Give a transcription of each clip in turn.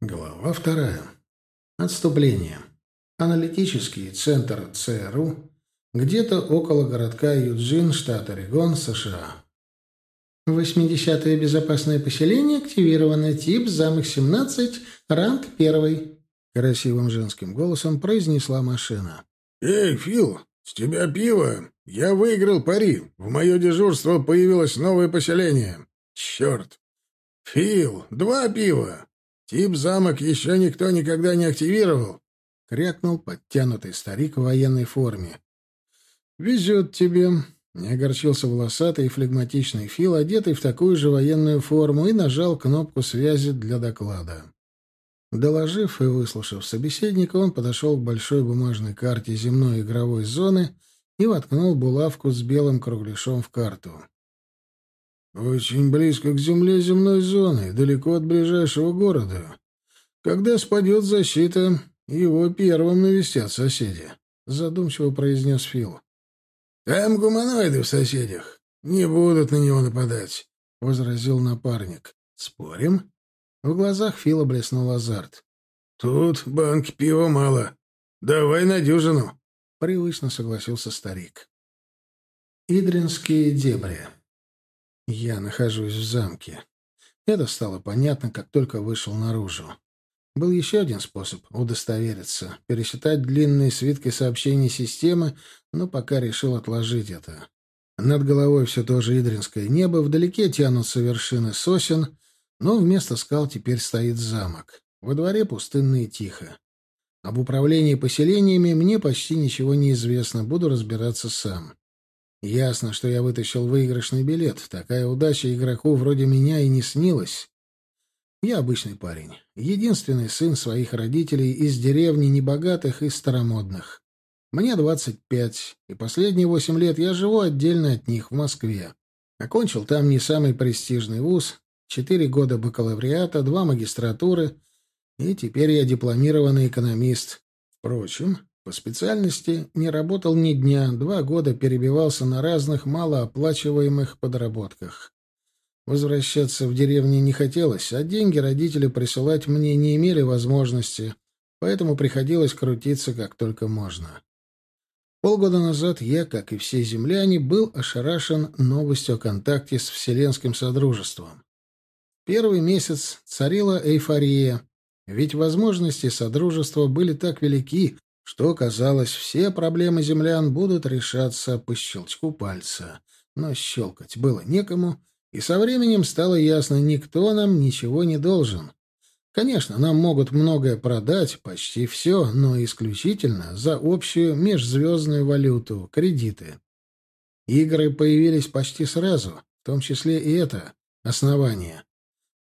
Глава вторая. Отступление. Аналитический центр ЦРУ где-то около городка Юджин, штат Орегон, США. Восьмидесятое безопасное поселение активировано. Тип замок 17, ранг 1. Красивым женским голосом произнесла машина. «Эй, Фил, с тебя пиво? Я выиграл пари. В мое дежурство появилось новое поселение. Черт! Фил, два пива!» Тип замок еще никто никогда не активировал, — крякнул подтянутый старик в военной форме. — Везет тебе, — не огорчился волосатый и флегматичный Фил, одетый в такую же военную форму, и нажал кнопку связи для доклада. Доложив и выслушав собеседника, он подошел к большой бумажной карте земной игровой зоны и воткнул булавку с белым кругляшом в карту. Очень близко к земле земной зоны, далеко от ближайшего города. Когда спадет защита, его первым навестят соседи, — задумчиво произнес Фил. — Там гуманоиды в соседях. Не будут на него нападать, — возразил напарник. — Спорим? В глазах Фила блеснул азарт. — Тут банки пива мало. Давай на дюжину, — привычно согласился старик. Идринские дебри я нахожусь в замке. Это стало понятно, как только вышел наружу. Был еще один способ удостовериться — пересчитать длинные свитки сообщений системы, но пока решил отложить это. Над головой все то же идринское небо, вдалеке тянутся вершины сосен, но вместо скал теперь стоит замок. Во дворе пустынно и тихо. Об управлении поселениями мне почти ничего не известно, буду разбираться сам. Ясно, что я вытащил выигрышный билет. Такая удача игроку вроде меня и не снилась. Я обычный парень. Единственный сын своих родителей из деревни небогатых и старомодных. Мне 25, и последние восемь лет я живу отдельно от них в Москве. Окончил там не самый престижный вуз, четыре года бакалавриата, два магистратуры, и теперь я дипломированный экономист. Впрочем, по специальности не работал ни дня, два года перебивался на разных малооплачиваемых подработках. Возвращаться в деревню не хотелось, а деньги родители присылать мне не имели возможности, поэтому приходилось крутиться как только можно. Полгода назад я, как и все земляне, был ошарашен новостью о контакте с Вселенским Содружеством. Первый месяц царила эйфория, ведь возможности Содружества были так велики, что, казалось, все проблемы землян будут решаться по щелчку пальца. Но щелкать было некому, и со временем стало ясно, никто нам ничего не должен. Конечно, нам могут многое продать, почти все, но исключительно за общую межзвездную валюту, кредиты. Игры появились почти сразу, в том числе и это основание.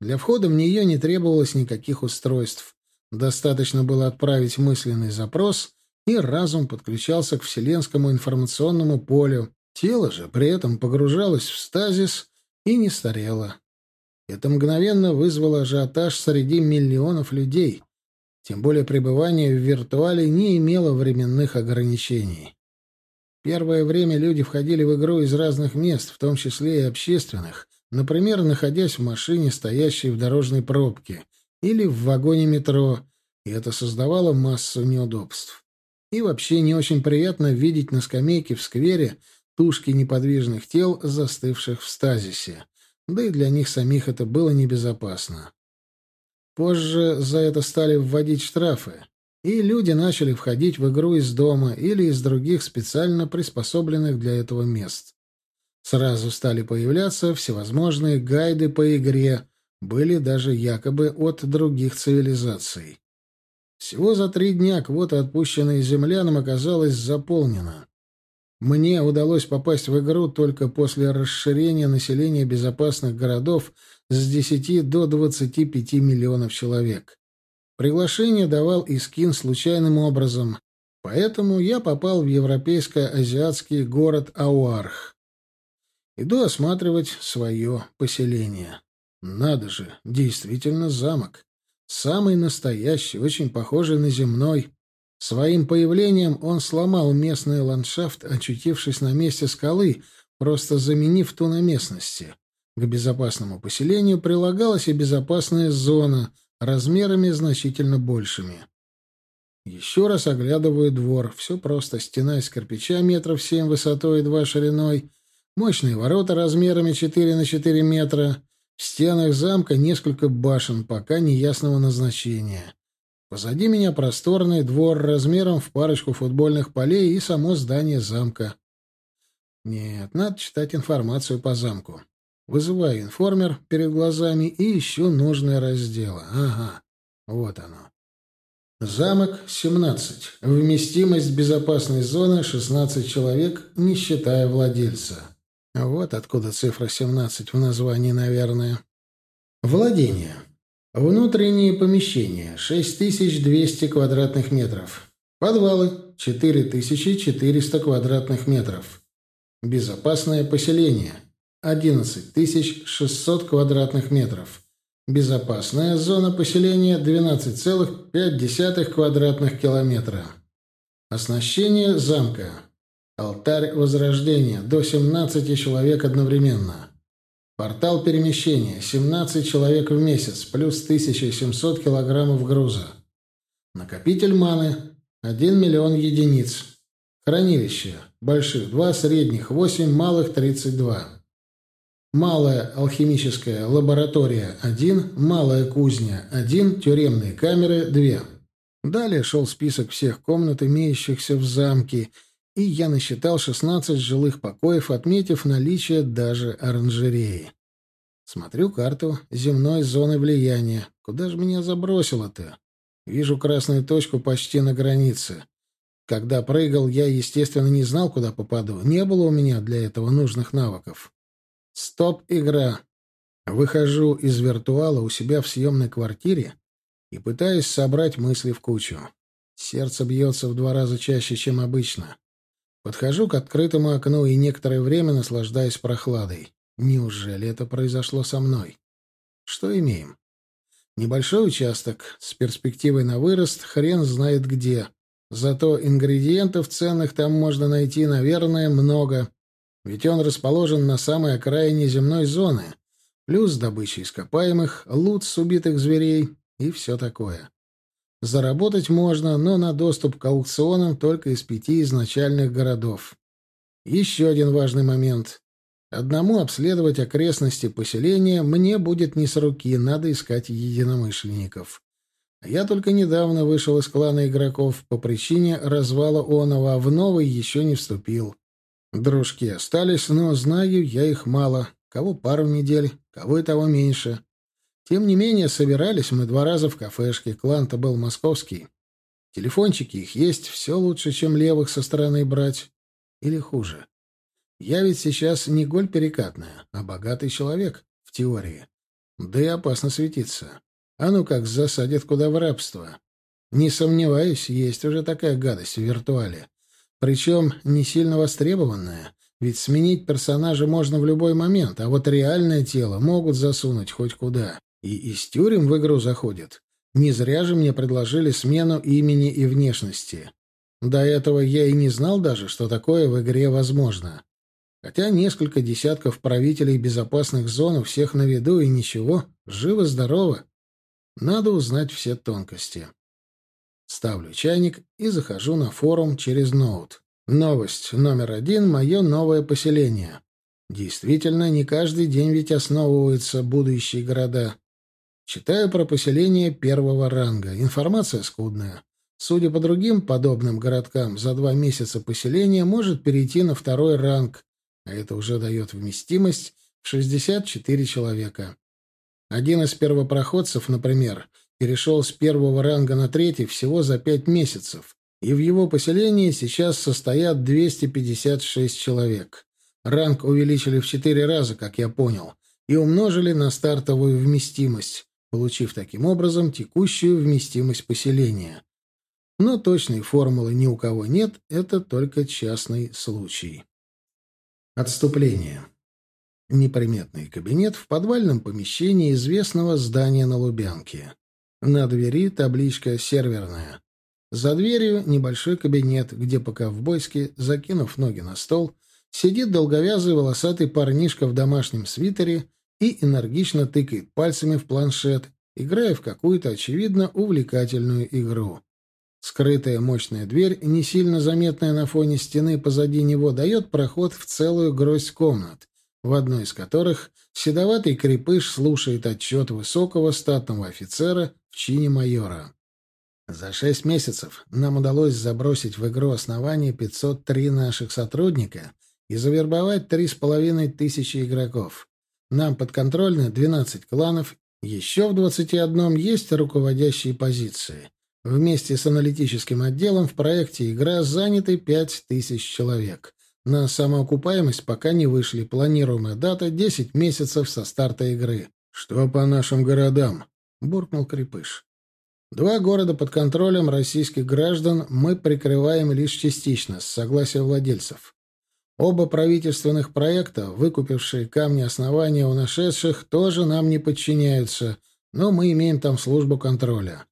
Для входа в нее не требовалось никаких устройств. Достаточно было отправить мысленный запрос, и разум подключался к вселенскому информационному полю. Тело же при этом погружалось в стазис и не старело. Это мгновенно вызвало ажиотаж среди миллионов людей. Тем более пребывание в виртуале не имело временных ограничений. Первое время люди входили в игру из разных мест, в том числе и общественных, например, находясь в машине, стоящей в дорожной пробке, или в вагоне метро, и это создавало массу неудобств. И вообще не очень приятно видеть на скамейке в сквере тушки неподвижных тел, застывших в стазисе. Да и для них самих это было небезопасно. Позже за это стали вводить штрафы, и люди начали входить в игру из дома или из других специально приспособленных для этого мест. Сразу стали появляться всевозможные гайды по игре, были даже якобы от других цивилизаций. Всего за три дня квота, отпущенная землянам, оказалась заполнена. Мне удалось попасть в игру только после расширения населения безопасных городов с 10 до 25 миллионов человек. Приглашение давал Искин случайным образом, поэтому я попал в европейско-азиатский город Ауарх. Иду осматривать свое поселение. Надо же, действительно замок. Самый настоящий, очень похожий на земной. Своим появлением он сломал местный ландшафт, очутившись на месте скалы, просто заменив ту на местности. К безопасному поселению прилагалась и безопасная зона, размерами значительно большими. Еще раз оглядываю двор. Все просто. Стена из кирпича метров семь высотой и два шириной. Мощные ворота размерами четыре на четыре метра. В стенах замка несколько башен, пока неясного назначения. Позади меня просторный двор размером в парочку футбольных полей и само здание замка. Нет, надо читать информацию по замку. Вызываю информер перед глазами и ищу нужные разделы. Ага, вот оно. Замок 17. Вместимость безопасной зоны 16 человек, не считая владельца. Вот откуда цифра 17 в названии, наверное. Владение. Внутренние помещения 6200 квадратных метров. Подвалы 4400 квадратных метров. Безопасное поселение 11600 квадратных метров. Безопасная зона поселения 12,5 квадратных километра. Оснащение замка. Алтарь Возрождения. До 17 человек одновременно. Портал перемещения. 17 человек в месяц. Плюс 1700 килограммов груза. Накопитель маны. 1 миллион единиц. Хранилище. Больших 2, средних 8, малых 32. Малая алхимическая лаборатория – один, малая кузня – один, тюремные камеры – две. Далее шел список всех комнат, имеющихся в замке, и я насчитал 16 жилых покоев, отметив наличие даже оранжереи. Смотрю карту земной зоны влияния. Куда же меня забросило-то? Вижу красную точку почти на границе. Когда прыгал, я, естественно, не знал, куда попаду. Не было у меня для этого нужных навыков. Стоп, игра. Выхожу из виртуала у себя в съемной квартире и пытаюсь собрать мысли в кучу. Сердце бьется в два раза чаще, чем обычно. Подхожу к открытому окну и некоторое время наслаждаюсь прохладой. Неужели это произошло со мной? Что имеем? Небольшой участок с перспективой на вырост, хрен знает где. Зато ингредиентов ценных там можно найти, наверное, много. Ведь он расположен на самой окраине земной зоны, плюс добыча ископаемых, лут с убитых зверей и все такое. Заработать можно, но на доступ к аукционам только из пяти изначальных городов. Еще один важный момент. Одному обследовать окрестности поселения мне будет не с руки, надо искать единомышленников. Я только недавно вышел из клана игроков по причине развала оного, а в новый еще не вступил. Дружки остались, но знаю я их мало. Кого пару недель, кого и того меньше. Тем не менее, собирались мы два раза в кафешке. Клан-то был московский. Телефончики их есть, все лучше, чем левых со стороны брать. Или хуже. Я ведь сейчас не голь перекатная, а богатый человек, в теории. Да и опасно светиться. А ну как засадят куда в рабство. Не сомневаюсь, есть уже такая гадость в виртуале. Причем не сильно востребованная, ведь сменить персонажа можно в любой момент, а вот реальное тело могут засунуть хоть куда. И из тюрем в игру заходят. Не зря же мне предложили смену имени и внешности. До этого я и не знал даже, что такое в игре возможно. Хотя несколько десятков правителей безопасных зон у всех на виду, и ничего, живо-здорово. Надо узнать все тонкости. Ставлю чайник и захожу на форум через ноут. Новость номер один — мое новое поселение. Действительно, не каждый день ведь основываются будущие города. Читаю про поселение первого ранга. Информация скудная. Судя по другим подобным городкам, за два месяца поселение может перейти на второй ранг, а это уже дает вместимость в 64 человека. Один из первопроходцев, например, перешел с первого ранга на третий всего за пять месяцев, и в его поселении сейчас состоят 256 человек. Ранг увеличили в четыре раза, как я понял, и умножили на стартовую вместимость, получив таким образом текущую вместимость поселения. Но точной формулы ни у кого нет, это только частный случай. Отступление. Неприметный кабинет в подвальном помещении известного здания на Лубянке. На двери табличка «Серверная». За дверью небольшой кабинет, где по-ковбойски, закинув ноги на стол, сидит долговязый волосатый парнишка в домашнем свитере и энергично тыкает пальцами в планшет играя в какую-то, очевидно, увлекательную игру. Скрытая мощная дверь, не сильно заметная на фоне стены позади него, дает проход в целую гроздь комнат, в одной из которых седоватый крепыш слушает отчет высокого статного офицера в чине майора. За шесть месяцев нам удалось забросить в игру основания 503 наших сотрудника и завербовать три с половиной тысячи игроков. Нам подконтрольны 12 кланов, еще в 21 есть руководящие позиции. Вместе с аналитическим отделом в проекте «Игра» заняты 5000 человек. На самоокупаемость пока не вышли. Планируемая дата — 10 месяцев со старта игры. «Что по нашим городам?» — буркнул Крепыш. «Два города под контролем российских граждан мы прикрываем лишь частично, с согласия владельцев. Оба правительственных проекта, выкупившие камни основания у нашедших, тоже нам не подчиняются, но мы имеем там службу контроля.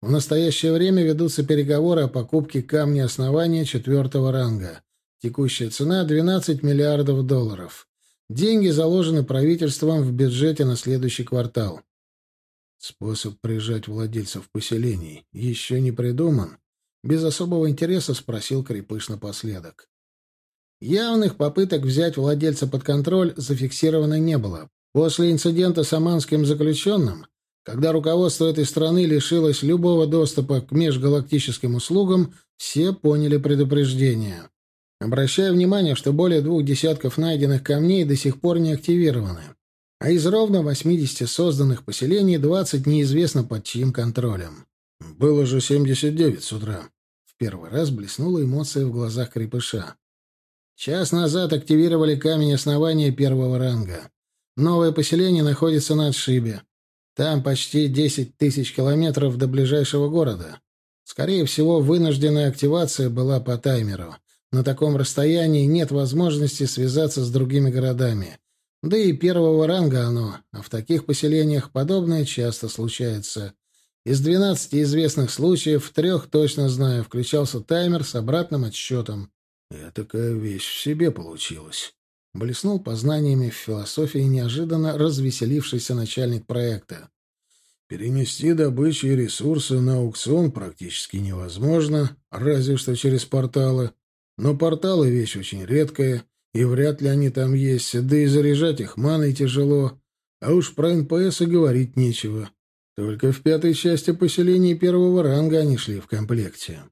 В настоящее время ведутся переговоры о покупке камня основания четвертого ранга. Текущая цена — 12 миллиардов долларов. Деньги заложены правительством в бюджете на следующий квартал. Способ прижать владельцев поселений еще не придуман. Без особого интереса спросил Крепыш напоследок. Явных попыток взять владельца под контроль зафиксировано не было. После инцидента с аманским заключенным когда руководство этой страны лишилось любого доступа к межгалактическим услугам, все поняли предупреждение. Обращая внимание, что более двух десятков найденных камней до сих пор не активированы, а из ровно 80 созданных поселений 20 неизвестно под чьим контролем. Было же 79 с утра. В первый раз блеснула эмоция в глазах крепыша. Час назад активировали камень основания первого ранга. Новое поселение находится на отшибе. Там почти 10 тысяч километров до ближайшего города. Скорее всего, вынужденная активация была по таймеру. На таком расстоянии нет возможности связаться с другими городами. Да и первого ранга оно, а в таких поселениях подобное часто случается. Из 12 известных случаев трех точно знаю, включался таймер с обратным отсчетом. Я такая вещь в себе получилась. Блеснул познаниями в философии неожиданно развеселившийся начальник проекта. Перенести добычу и ресурсы на аукцион практически невозможно, разве что через порталы. Но порталы — вещь очень редкая, и вряд ли они там есть, да и заряжать их маной тяжело. А уж про НПС и говорить нечего. Только в пятой части поселений первого ранга они шли в комплекте.